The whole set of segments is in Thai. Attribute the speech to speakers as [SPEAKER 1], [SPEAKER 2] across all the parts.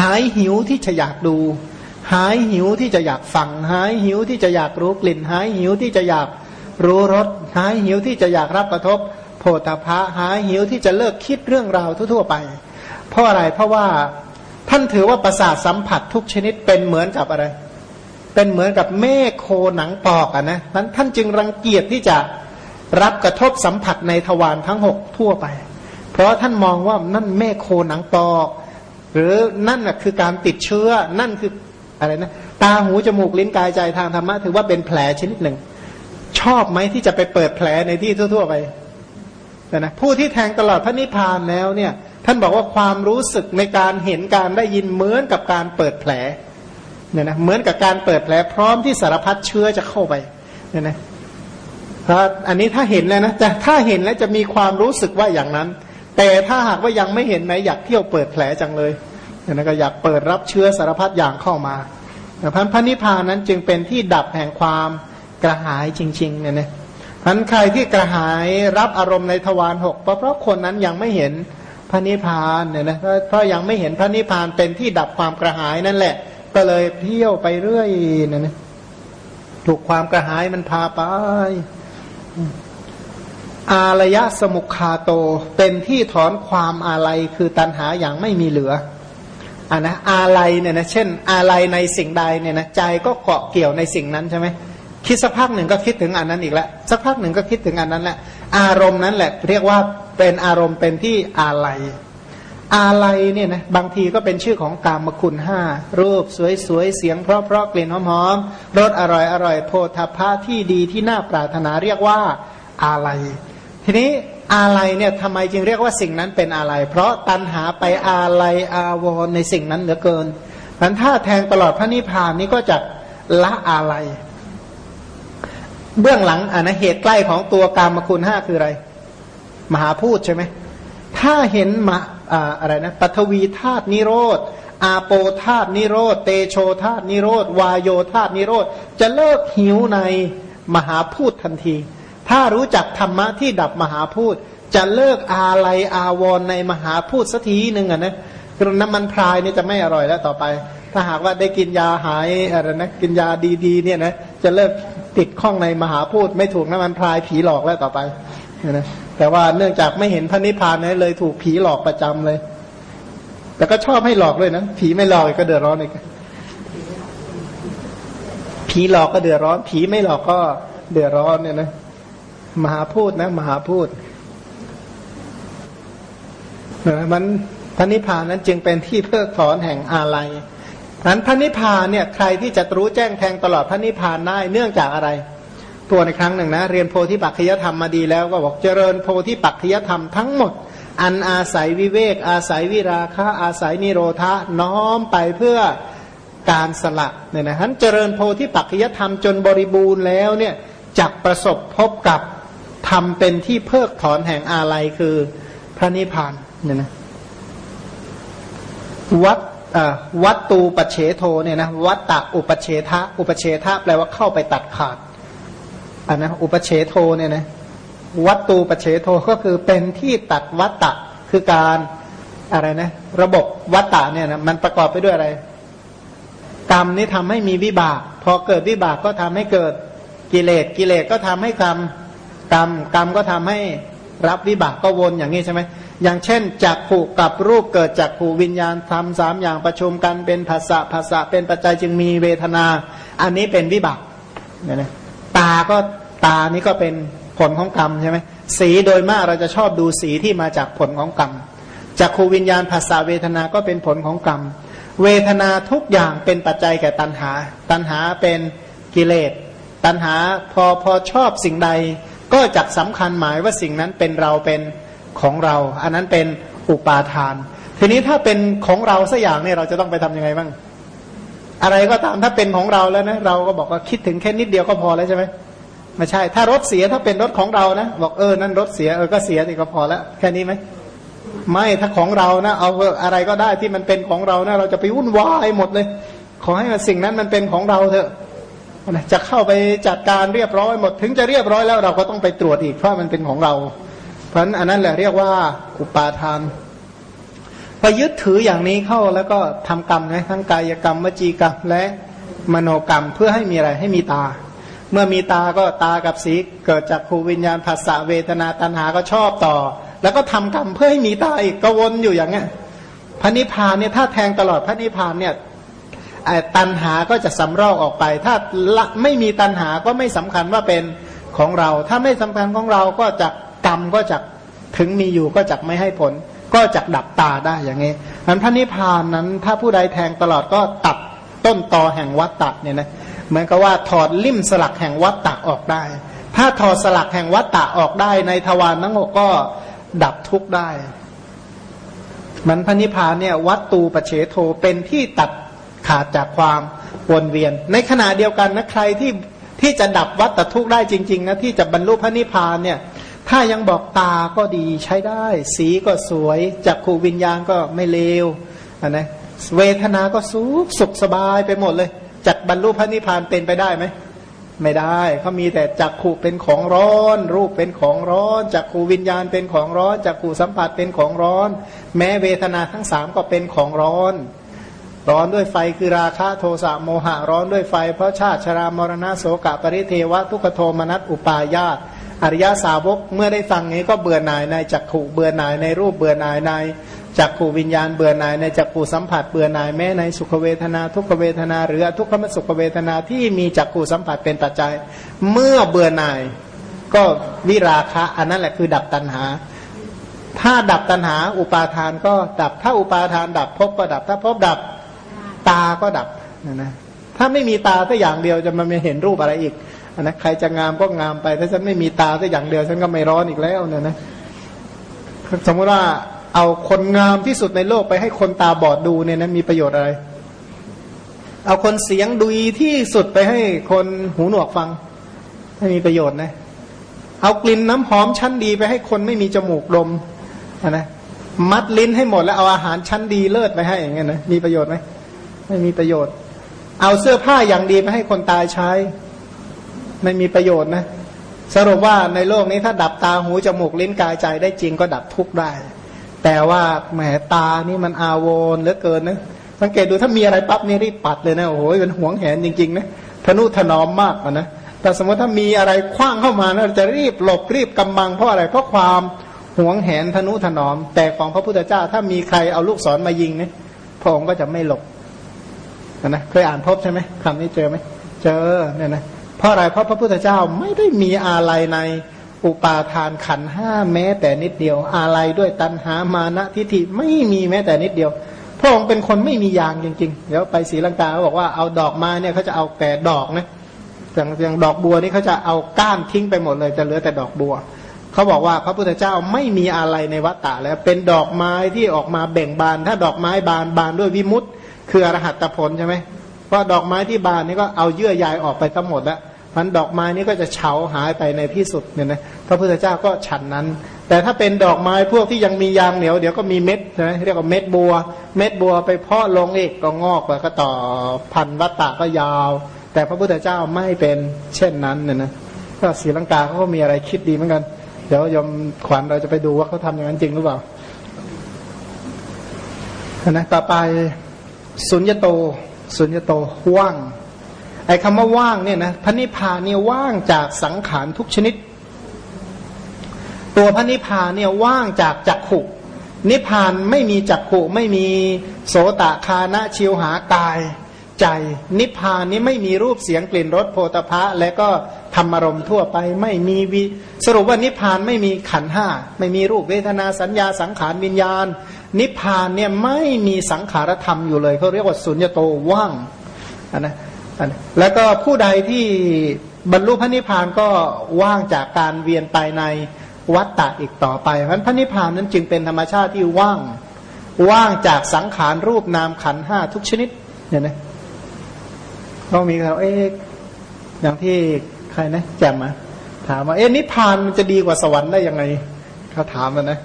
[SPEAKER 1] หายหิวที่จะอยากดู หายหิวที่จะอยากฟัง หายหิวที่จะอยากรู้กลิ่น หายหิวที่จะอยากรู้รส หายหิวที่จะอยากรับกระทบ โพธพะหายหิวที่จะเลิกคิดเรื่องราวทั่วๆไป เพราะอะไรเพราะว่าท่านถือว่าประสาทสัมผัสทุกชนิดเป็นเหมือนกับอะไร เป็นเหมือนกับเมฆโคหนังปอกอะนะนั้นท่านจึงรังเกียจที่จะรับกระทบสัมผัสในทวารทั้งหกทั่วไป เพราะท่านมองว่านั่นเมฆโคหนังปอก หรือนั่นคือการติดเชื้อนั่นคืออะไรนะตาหูจมูกลิ้นกายใจทางธรรมะถือว่าเป็นแผลชนิดหนึ่ง ชอบไหมที่จะไปเปิดแผลในที่ทั่ว ๆ ไปนะผู้ที่แทงตลอดพระนิพพานแล้วเนี่ยท่านบอกว่าความรู้สึกในการเห็นการได้ยินเหมือนกับการเปิดแผลเนี่ยนะเหมือนกับการเปิดแผลพร้อมที่สารพัดเชื้อจะเข้าไปเนี่ยนะเพราะอันนี้ถ้าเห็นแล้วนะจะถ้าเห็นแล้วจะมีความรู้สึกว่าอย่างนั้น แต่ถ้าหากว่ายังไม่เห็นไหมอยากเที่ยวเปิดแผลจังเลยเนี่ยนะก็อยากเปิดรับเชื้อสารพัดอย่างเข้ามาพันพระนิพพานนั้นจึงเป็นที่ดับแห่งความกระหายจริงๆเนี่ยนะพันใครที่กระหายรับอารมณ์ในทวารหกเพราะเพราะคนนั้นยังไม่เห็นพระนิพพานเนี่ยนะเพราะยังไม่เห็นพระนิพพานเป็นที่ดับความกระหายนั่นแหละ ก็เลยเที่ยวไปเรื่อยเนี่ยนะถูกความกระหายมันพาไป อารยะสมุคาโตเป็นที่ถอนความอาลัยคือตัณหาอย่างไม่มีเหลืออ่านะอาลัยเนี่ยนะเช่น อาลัยในสิ่งใดเนี่ยนะใจก็เกาะเกี่ยวในสิ่งนั้นใช่ไหมคิดสักพักหนึ่งก็คิดถึงอันนั้นอีกแล้วสักพักหนึ่งก็คิดถึงอันนั้นแหละอารมณ์นั้นแหละ เรียกว่าเป็นอารมณ์เป็นที่อาลัยอาลัยเนี่ยนะบางทีก็เป็นชื่อของกามคุณห้ารูปสวยๆเสียงเพราะๆกลิ่นหอมๆรสอร่อยๆโพธพะที่ดีที่น่าปรารถนาเรียกว่าอาลัย ทีนี้อาลัยเนี่ยทำไมจึงเรียกว่าสิ่งนั้นเป็นอาลัยเพราะตันหาไปอาลัยอาวรในสิ่งนั้นเหลือเกินมันถ้าแทงตลอดพระนิพพานนี้ก็จะละอาลัย เบื้องหลังอ่านะเหตุใกล้ของตัวกามคุณห้าคืออะไร มหาพูดใช่ไหมถ้าเห็นมาอ่าอะไรนะปัทวีธาตุนิโรธอาโปธาตุนิโรธเตโชธาตุนิโรธวายโยธาตุนิโรธจะเลิกหิวในมหาพูดทันที ถ้ารู้จักธรรมะที่ดับมหาพูดจะเลิกอาลัยอาวรในมหาพูดสักทีหนึ่งอะนะน้ำมันพรายนี่จะไม่อร่อยแล้วต่อไป ถ้าหากว่าได้กินยาหายอะไรนะกินยาดีๆเนี่ยนะจะเลิกติดข้องในมหาพูดไม่ถูกน้ำมันพรายผีหลอกแล้วต่อไปนะแต่ว่าเนื่องจากไม่เห็นพระนิพพานนะเลยถูกผีหลอกประจำเลย แต่ก็ชอบให้หลอกด้วยนะผีไม่หลอกก็เดือดร้อนอีกผีหลอกก็เดือดร้อน ผีไม่หลอกก็เดือดร้อนเนี่ยนะ มหาพูดนะ มหาพูดนะมันพระนิพพานนั้นจึงเป็นที่เพิกถอนแห่งอาลัยนั้นพระนิพพานเนี่ยใครที่จะรู้แจ้งแทงตลอดพระนิพพานได้เนื่องจากอะไร ตัวในครั้งหนึ่งนะ เรียนโพธิปัจจยธรรมมาดีแล้วก็บอกเจริญโพธิปัจจยธรรมทั้งหมด อันอาศัยวิเวก อาศัยวิราคะอาศัยนิโรธะน้อมไปเพื่อการสละเนี่ยนะท่านเจริญโพธิปัจจยธรรมจนบริบูรณ์แล้วเนี่ยจักประสบพบกับ ทำเป็นที่เพิกถอนแห่งอาลัยคือพระนิพพานเนี่ยนะวัดวัตตูปเฉโทเนี่ยนะวัตตะอุปเฉทะอุปเฉทะแปลว่าเข้าไปตัดขาดอันนะอุปเฉโทเนี่ยนะวัตตูปเฉโทก็คือเป็นที่ตัดวัตตะคือการอะไรนะระบบวัตตะเนี่ยนะมันประกอบไปด้วยอะไร กรรมนี่ทำให้มีวิบาก พอเกิดวิบากก็ทำให้เกิดกิเลสกิเลสก็ทำให้กรรม กรรม กรรมก็ทำให้รับวิบากก็วนอย่างนี้ใช่ไหมอย่างเช่นจักขู่กับรูปเกิดจากขู่วิญญาณทำสามอย่างประชุมกันเป็นภาษาภาษาเป็นปัจจัยจึงมีเวทนา อันนี้เป็นวิบากเนี่ยนะตาก็ตานี่ก็เป็นผลของกรรมใช่ไหมสีโดยมากเราจะชอบดูสีที่มาจากผลของกรรมจากขูวิญญาณภาษาเวทนาก็เป็นผลของกรรม เวทนาทุกอย่างเป็นปัจจัยแก่ตัณหา ตัณหาเป็นกิเลส ตัณหาพอพอชอบสิ่งใด ก็จักสำคัญหมายว่าสิ่งนั้นเป็นเราเป็นของเรา อันนั้นเป็นอุปาทาน ทีนี้ถ้าเป็นของเราสักอย่างเนี่ยเราจะต้องไปทํำยังไงบ้าง อะไรก็ตามถ้าเป็นของเราแล้วนะเราก็บอกว่าคิดถึงแค่นิดเดียวก็พอแล้วใช่ไหมไม่ใช่ ถ้ารถเสียถ้าเป็นรถของเรานะบอกเออนั่นรถเสียเออก็เสียนี่ก็พอแล้วแค่นี้ไหมไม่ถ้าของเรานะเอาอะไรก็ได้ที่มันเป็นของเรานะเราจะไปวุ่นวายหมดเลย ขอให้สิ่งนั้นมันเป็นของเราเถอะ จะเข้าไปจัดการเรียบร้อยหมด ถึงจะเรียบร้อยแล้วเราก็ต้องไปตรวจอีกเพราะมันเป็นของเรา เพราะอันนั้นแหละเรียกว่าอุปาทานพอยึดถืออย่างนี้เข้าแล้วก็ทำกรรมนะทั้งกายกรรมวจีกรรมและมโนกรรมเพื่อให้มีอะไรให้มีตา เมื่อมีตาก็ตากับสีเกิดจากภูวิญญาณภาษาเวทนาตัณหาก็ชอบต่อ แล้วก็ทำกรรมเพื่อให้มีตาอีกก็วนอยู่อย่างเงี้ยพระนิพพานเนี่ยถ้าแทงตลอดพระนิพพานเนี่ย ตัณหาก็จะสำรอกออกไป ถ้าไม่มีตัณหาก็ไม่สำคัญว่าเป็นของเรา ถ้าไม่สำคัญของเราก็จะกรรมก็จะถึงมีอยู่ก็จะไม่ให้ผล ก็จะดับตาได้อย่างนี้นั้นพระนิพพานนั้น ถ้าผู้ใดแทงตลอดก็ตัดต้นตอแห่งวัตตะเนี่ยนะเหมือนกับว่าถอดลิ่มสลักแห่งวัตตะออกได้ ถ้าถอดสลักแห่งวัตตะออกได้ในทวารทั้งหกก็ดับทุกข์ได้ มันพระนิพพานเนี่ยวัตตูปเฉโทเป็นที่ตัด ขาดจากความวนเวียน ในขณะเดียวกันนะใครที่ที่จะดับวัตทุกข์ได้จริงๆนะที่จะบรรลุพระนิพพานเนี่ยถ้ายังบอกตาก็ดีใช้ได้ สีก็สวยจักขูวิญญาณก็ไม่เลวนะเวทนาก็สุขสุขสบายไปหมดเลยจักบรรลุพระนิพพานเป็นไปได้ไหมไม่ได้เขามีแต่จักขูเป็นของร้อน รูปเป็นของร้อนจักขูวิญญาณเป็นของร้อนจักขูสัมผัสเป็นของร้อน แม้เวทนาทั้งสามก็เป็นของร้อน ร้อนด้วยไฟคือราคะโทสะโมหะร้อนด้วยไฟ เพราะชาติชรามรณะโสกะปริเทวะทุกขโทมนัสอุปายาตอริยสาวกเมื่อได้ฟังนี้ก็เบื่อหน่ายในจักขู่เบื่อหน่ายในรูปเบื่อหน่ายในจักขู่วิญญาณเบื่อหน่ายในจักขู่สัมผัสเบื่อหน่ายแม้ในสุขเวทนา ทุกขเวทนา หรือทุกขมสุขเวทนาที่มีจักขู่สัมผัสเป็นปัจจัย เมื่อเบื่อหน่ายก็วิราคะอันนั้นแหละคือดับตัณหา ถ้าดับตัณหาอุปาทานก็ดับถ้าอุปาทานดับพบก็ดับถ้าพบดับ ตาก็ดับนะนะถ้าไม่มีตาสักอย่างเดียวจะมาไม่เห็นรูปอะไรอีกนะใครจะงามก็งามไป ถ้าฉันไม่มีตาสักอย่างเดียวฉันก็ไม่ร้อนอีกแล้วเนี่ยนะสมมติว่าเอาคนงามที่สุดในโลกไปให้คนตาบอดดูเนี่ยนะมีประโยชน์อะไร เอาคนเสียงดุยที่สุดไปให้คนหูหนวกฟังไม่มีประโยชน์นะเอากลิ่นน้ำหอมชั้นดีไปให้คนไม่มีจมูกดมนะมัดลิ้นให้หมดแล้วเอาอาหารชั้นดีเลิศไปให้อย่างเงี้ยนะมีประโยชน์ไหม ไม่มีประโยชน์ เอาเสื้อผ้าอย่างดีไปให้คนตายใช้ ไม่มีประโยชน์นะ สรุปว่าในโลกนี้ถ้าดับตาหูจมูกลิ้นกายใจได้จริงก็ดับทุกข์ได้ แต่ว่าแหมตานี่มันอาวนเหลือเกินนะสังเกตดูถ้ามีอะไรปั๊บนี่รีบปัดเลยนะโอ้โหเป็นห่วงแหนจริงๆนะทนุถนอมมากนะแต่สมมติถ้ามีอะไรคว้างเข้ามาเราจะรีบหลบรีบกำบังเพราะอะไรเพราะความหวงแหนธนุถนอม แต่ของพระพุทธเจ้าถ้ามีใครเอาลูกศรมายิงเนี่ยพระองค์ก็จะไม่หลบ นะเคยอ่านพบใช่ไหมคำนี้เจอไหมเจอเนี่ยนะเพราะอะไรเพราะพระพุทธเจ้าไม่ได้มีอะไรในอุปาทานขันห้าแม้แต่นิดเดียวอะไรด้วยตัณหามานะทิฏฐิไม่มีแม้แต่นิดเดียว พระองค์เป็นคนไม่มียางจริงๆ เดี๋ยวไปศรีลังกาเขาบอกว่าเอาดอกมาเนี่ยเขาจะเอาแต่ดอกนะอย่างอย่างดอกบัวนี่เขาจะเอาก้านทิ้งไปหมดเลยจะเหลือแต่ดอกบัวเขาบอกว่าพระพุทธเจ้าไม่มีอะไรในวัฏฏะแล้วเป็นดอกไม้ที่ออกมาแบ่งบาน ถ้าดอกไม้บานบานด้วยวิมุตต์ คืออรหัตผลใช่ไหมเพราดอกไม้ที่บานนี่ก็เอาเยื่อใยออกไปทั้งหมดแล้วมันดอกไม้นี้ก็จะเฉาหายไปในที่สุดเนี่ยนะพระพุทธเจ้าก็ฉันนั้น แต่ถ้าเป็นดอกไม้พวกที่ยังมียางเหนียวเดี๋ยวก็มีเม็ดใช่ไหมเรียกว่าเม็ดบัว เม็ดบัวไปเพาะลงเอกก็งอกแล้วก็ต่อพันวัตตะก็ยาว แต่พระพุทธเจ้าไม่เป็นเช่นนั้นเนี่ยนะก็ศรีลังกาเขาก็มีอะไรคิดดีเหมือนกัน เดี๋ยวยมขวัญเราจะไปดูว่าเขาทำอย่างนั้นจริงหรือเปล่านะต่อไป สุญญโต สุญญโตว่าง ไอ้คำว่าว่างเนี่ยนะพระนิพพานเนี่ยว่างจากสังขารทุกชนิด ตัวพระนิพพานเนี่ยว่างจากจักขุ นิพพานไม่มีจักขุไม่มีโสตคานะชิวหากายใจ นิพพานนี้ไม่มีรูปเสียงกลิ่นรสโพธพะและก็ธรรมารมทั่วไปไม่มีวิสรุปว่านิพพานไม่มีขันห้าไม่มีรูปเวทนาสัญญาสังขารวิญญาณ นิพพานเนี่ยไม่มีสังขารธรรมอยู่เลยเขาเรียกว่าสุญญโตว่างนนะแล้วก็ผู้ใดที่บรรลุพระนิพพานก็ว่างจากการเวียนไปในวัฏฏะอีกต่อไปเพราะพระนิพพานนั้นจึงเป็นธรรมชาติที่ว่างว่างจากสังขารรูปนามขันห้าทุกชนิดเนี่ยนะก็มีเขาเอ๊ะอย่างที่ใครนะแจ่มมาถามว่าเอ๊ะนิพพานมันจะดีกว่าสวรรค์ได้ยังไงเขาถามมันนะ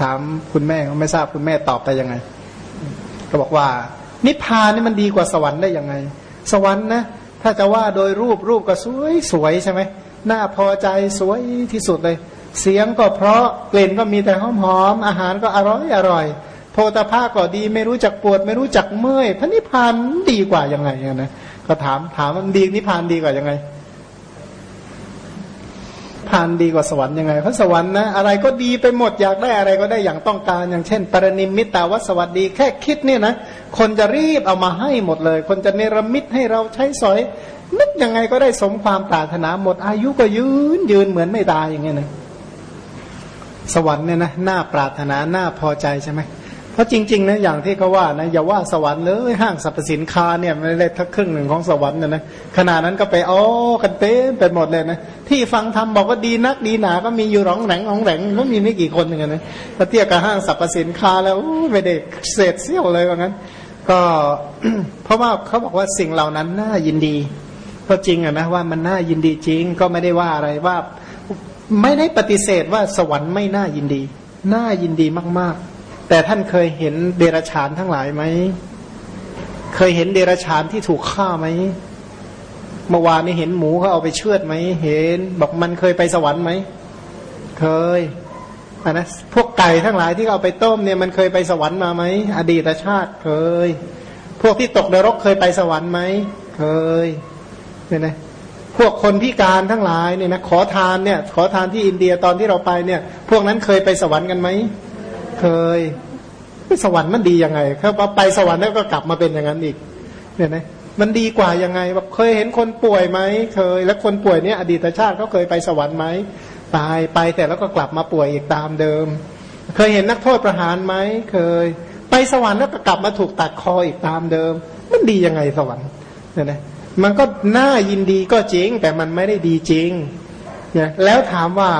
[SPEAKER 1] ถามคุณแม่เขาไม่ทราบคุณแม่ตอบไปยังไง ก็บอกว่า นิพพานนี่มันดีกว่าสวรรค์ได้ยังไง สวรรค์นะถ้าจะว่าโดยรูปรูปก็สวยสวยใช่ไหมหน้าพอใจสวยที่สุดเลย เสียงก็เพราะกลิ่นก็มีแต่หอมหอมอาหารก็อร่อยอร่อย โพธาภาก็ดีไม่รู้จักปวด ไม่รู้จักเมื่อยพระนิพพานดีกว่ายังไงนะก็ถามถามมันดีนิพพานดีกว่ายังไง พานดีกว่าสวรรค์ยังไงเพราะสวรรค์นะอะไรก็ดีไปหมดอยากได้อะไรก็ได้อย่างต้องการ อย่างเช่น ปรนิมิตตาวัสวัสดีแค่คิดเนี่ยนะคนจะรีบเอามาให้หมดเลย คนจะเนรมิตให้เราใช้สอยนึกยังไงก็ได้สมความปรารถนาหมดอายุก็ยืนยืนเหมือนไม่ตายอย่างเงี้ยนะสวรรค์เนี่ยนะน่าปรารถนาน่าพอใจใช่ไหม เพราะจริงๆนะอย่างที่เขาว่านะอย่าว่าสวรรค์เลยห้างสรรพสินค้าเนี่ยไม่ได้ทักครึ่งหนึ่งของสวรรค์นะนะขนาดนั้นก็ไปอ้อกันเต็มไปหมดเลยนะที่ฟังทำบอกว่าดีนักดีหนา ก็มีอยู่ร้องแหลงร้องแหลงก็มีไม่กี่คนหนึ่งนะถ้าเทียบกับห้างสรรพสินค้าแล้วไม่ได้เศษเสี้ยวเลยว่างั้น ก็เพราะว่าเขาบอกว่าสิ่งเหล่านั้นน่ายินดีก็จริงอะนะว่ามันน่ายินดีจริงก็ไม่ได้ว่าอะไรว่า ไม่ได้ปฏิเสธว่าสวรรค์ไม่น่ายินดี น่ายินดีมากๆ แต่ท่านเคยเห็นเดรัจฉานทั้งหลายไหม เคยเห็นเดรัจฉานที่ถูกฆ่าไหม เมื่อวานนี้เห็นหมูเขาเอาไปเชือดไหม เห็น บอกมันเคยไปสวรรค์ไหม เคยอันนะพวกไก่ทั้งหลายที่เอาไปต้มเนี่ยมันเคยไปสวรรค์มาไหม อดีตชาติเคย พวกที่ตกนรกเคยไปสวรรค์ไหม เคยเนี่ยนะพวกคนพิการทั้งหลายเนี่ยนะขอทานเนี่ย ขอทานที่อินเดียตอนที่เราไปเนี่ย พวกนั้นเคยไปสวรรค์กันไหม เคยสวรรค์มันดียังไงเขาไปสวรรค์แล้วก็กลับมาเป็นอย่างนั้นอีก เนี่ยนะมันดีกว่ายังไงแบบเคยเห็นคนป่วยไหมเคย แล้วคนป่วยเนี่ยอดีตชาติเขาเคยไปสวรรค์ไหมตายไปแต่แล้วก็กลับมาป่วยอีกตามเดิม เคยเห็นนักโทษประหารไหมเคย ไปสวรรค์แล้วก็กลับมาถูกตัดคออีกตามเดิม มันดียังไงสวรรค์เนี่ยนะมันก็น่ายินดีก็จริง แต่มันไม่ได้ดีจริงเนี่ยแล้วถามว่า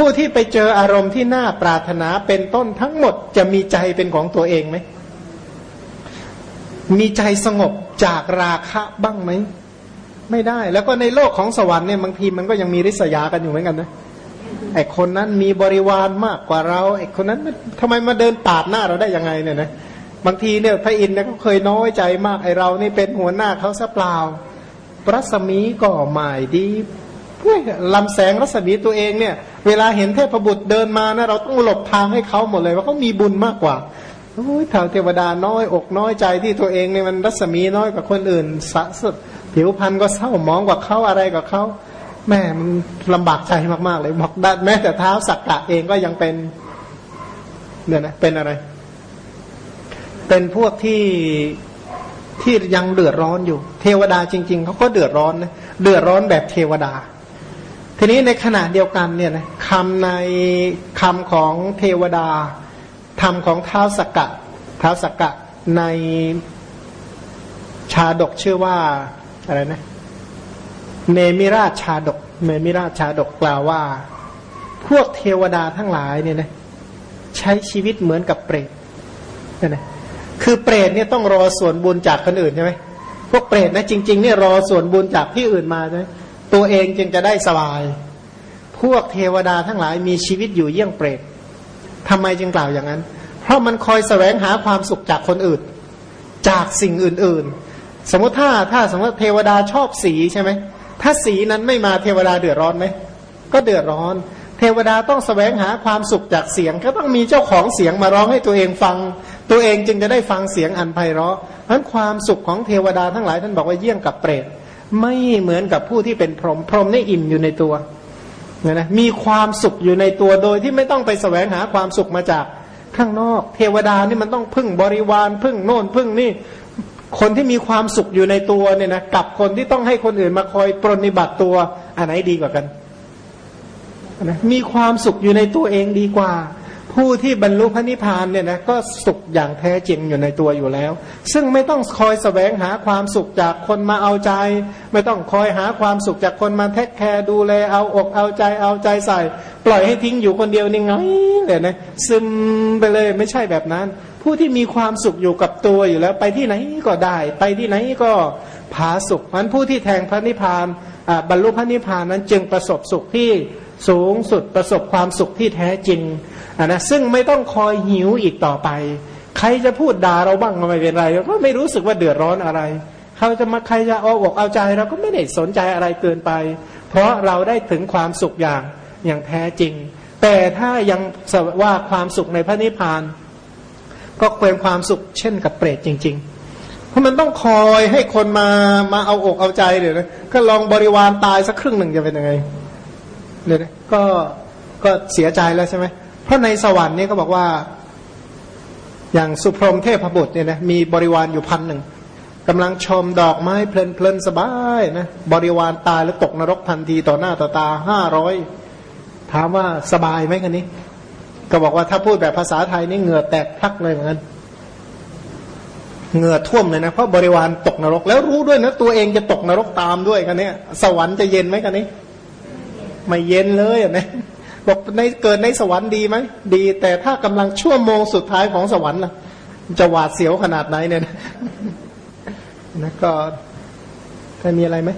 [SPEAKER 1] ผู้ที่ไปเจออารมณ์ที่น่าปรารถนาเป็นต้นทั้งหมดจะมีใจเป็นของตัวเองไหม มีใจสงบจากราคะบ้างไหม ไม่ได้ แล้วก็ในโลกของสวรรค์เนี่ยบางทีมันก็ยังมีริษยากันอยู่เหมือนกันนะไอคนนั้นมีบริวารมากกว่าเราไอคนนั้นทำไมมาเดินปาดหน้าเราได้ยังไงเนี่ยนะบางทีเนี่ยพระอินทร์เนี่ยเขาเคยน้อยใจมากไอเรานี่เป็นหัวหน้าเขาซะเปล่ารัศมีก็หมายดี ลำแสงรัศมีตัวเองเนี่ย เวลาเห็นเทพบุตรเดินมานะเราต้องหลบทางให้เขาหมดเลยว่าเขามีบุญมากกว่าโอ้ยเทวดาน้อยอกน้อยใจที่ตัวเองเนี่ยมันรัศมีน้อยกว่าคนอื่นสะสดผิวพรรณก็เศร้ามองกว่าเขาอะไรกว่าเขาแม่มันลำบากใจมากๆเลยบอกได้แม้แต่เท้าสักกะเองก็ยังเป็นเนี่ยนะเป็นอะไร เป็นพวกที่ที่ยังเดือดร้อนอยู่ เทวดาจริง ๆเขาก็เดือดร้อนนะเดือดร้อนแบบเทวดา ทีนี้ในขณะเดียวกันเนี่ยนะคำในคำของเทวดาธรรมของเท้าสกกะเท้าสกกะในชาดกชื่อว่าอะไรนะเนมิราชชาดกเนมิราชชาดกกล่าวว่า พวกเทวดาทั้งหลายเนี่ยนะใช้ชีวิตเหมือนกับเปรตเนี่ยนะคือเปรตเนี่ยต้องรอส่วนบุญจากคนอื่นใช่ไหมพวกเปรตนะจริงๆเนี่ยรอส่วนบุญจากที่อื่นมาใช่ไหม ตัวเองจึงจะได้สบาย พวกเทวดาทั้งหลายมีชีวิตอยู่เยี่ยงเปรตทำไมจึงกล่าวอย่างนั้น เพราะมันคอยแสวงหาความสุขจากคนอื่น จากสิ่งอื่น ๆ สมมติถ้าถ้าสมมติเทวดาชอบสีใช่ไหมถ้าสีนั้นไม่มาเทวดาเดือดร้อนไหมก็เดือดร้อน เทวดาต้องแสวงหาความสุขจากเสียง ก็ต้องมีเจ้าของเสียงมาร้องให้ตัวเองฟัง ตัวเองจึงจะได้ฟังเสียงอันไพเราะเพราะความสุขของเทวดาทั้งหลายท่านบอกว่าเยี่ยงกับเปรต ไม่เหมือนกับผู้ที่เป็นพรหมพรหมได้อิ่มอยู่ในตัวเนี่ยนะมีความสุขอยู่ในตัวโดยที่ไม่ต้องไปแสวงหาความสุขมาจากข้างนอก เทวดานี่มันต้องพึ่งบริวารพึ่งโน่นพึ่งนี่ คนที่มีความสุขอยู่ในตัวเนี่ยนะกับคนที่ต้องให้คนอื่นมาคอยปรนิบัติตัวอันไหนดีกว่ากันนะมีความสุขอยู่ในตัวเองดีกว่า ผู้ที่บรรลุพระนิพพานเนี่ยนะก็สุขอย่างแท้จริงอยู่ในตัวอยู่แล้ว ซึ่งไม่ต้องคอยสแสวงหาความสุขจากคนมาเอาใจ ไม่ต้องคอยหาความสุขจากคนมาแทคแคร์ดูแลเอาอกเอาใจเอาใจใส่ ปล่อยให้ทิ้งอยู่คนเดียวนี่ไงเลยนะซึมไปเลยไม่ใช่แบบนั้น ผู้ที่มีความสุขอยู่กับตัวอยู่แล้ว ไปที่ไหนก็ได้ ไปที่ไหนก็ผาสุขมันผู้ที่แทงพระนิพพานบรรลุพระนิพพานนั้นจึงประสบสุขที่ สูงสุดประสบความสุขที่แท้จริงนะซึ่งไม่ต้องคอยหิวอีกต่อไป ใครจะพูดด่าเราบ้างก็ไม่เป็นไรเราก็ไม่รู้สึกว่าเดือดร้อนอะไรเขาจะมาใครจะเอาอกเอาใจเราก็ไม่ได้สนใจอะไรเกินไป เพราะเราได้ถึงความสุขอย่างอย่างแท้จริง แต่ถ้ายังว่าความสุขในพระนิพพาน ก็เป็นความสุขเช่นกับเปรตจริงๆเพราะมันต้องคอยให้คนมามาเอาอกเอาใจเดี๋ยวนะก็ลองบริวารตายสักครึ่งหนึ่งจะเป็นยังไง เนี่ยก็ก็เสียใจแล้วใช่ไหมเพราะในสวรรค์นี่ก็บอกว่า อย่างสุพรหมเทพบุตรเนี่ยนะมีบริวารอยู่พันหนึ่งกำลังชมดอกไม้เพลินเพลินสบายนะบริวารตายแล้วตกนรกทันทีต่อหน้าต่อตาห้าร้อยถามว่าสบายไหมกันนี้ ก็บอกว่าถ้าพูดแบบภาษาไทยนี่เหงื่อแตกพลักเลยเหมือนกันเหงื่อท่วมเลยนะเพราะบริวารตกนรก แล้วรู้ด้วยนะตัวเองจะตกนรกตามด้วยกันเนี่ยสวรรค์จะเย็นไหมกันนี้ ไม่เย็นเลยอะนะบอกในเกิดในสวรรค์ดีไหมดี แต่ถ้ากำลังชั่วโมงสุดท้ายของสวรรค์ล่ะจะหวาดเสียวขนาดไหนเนี่ยนะนะก็ใครมีอะไรไหม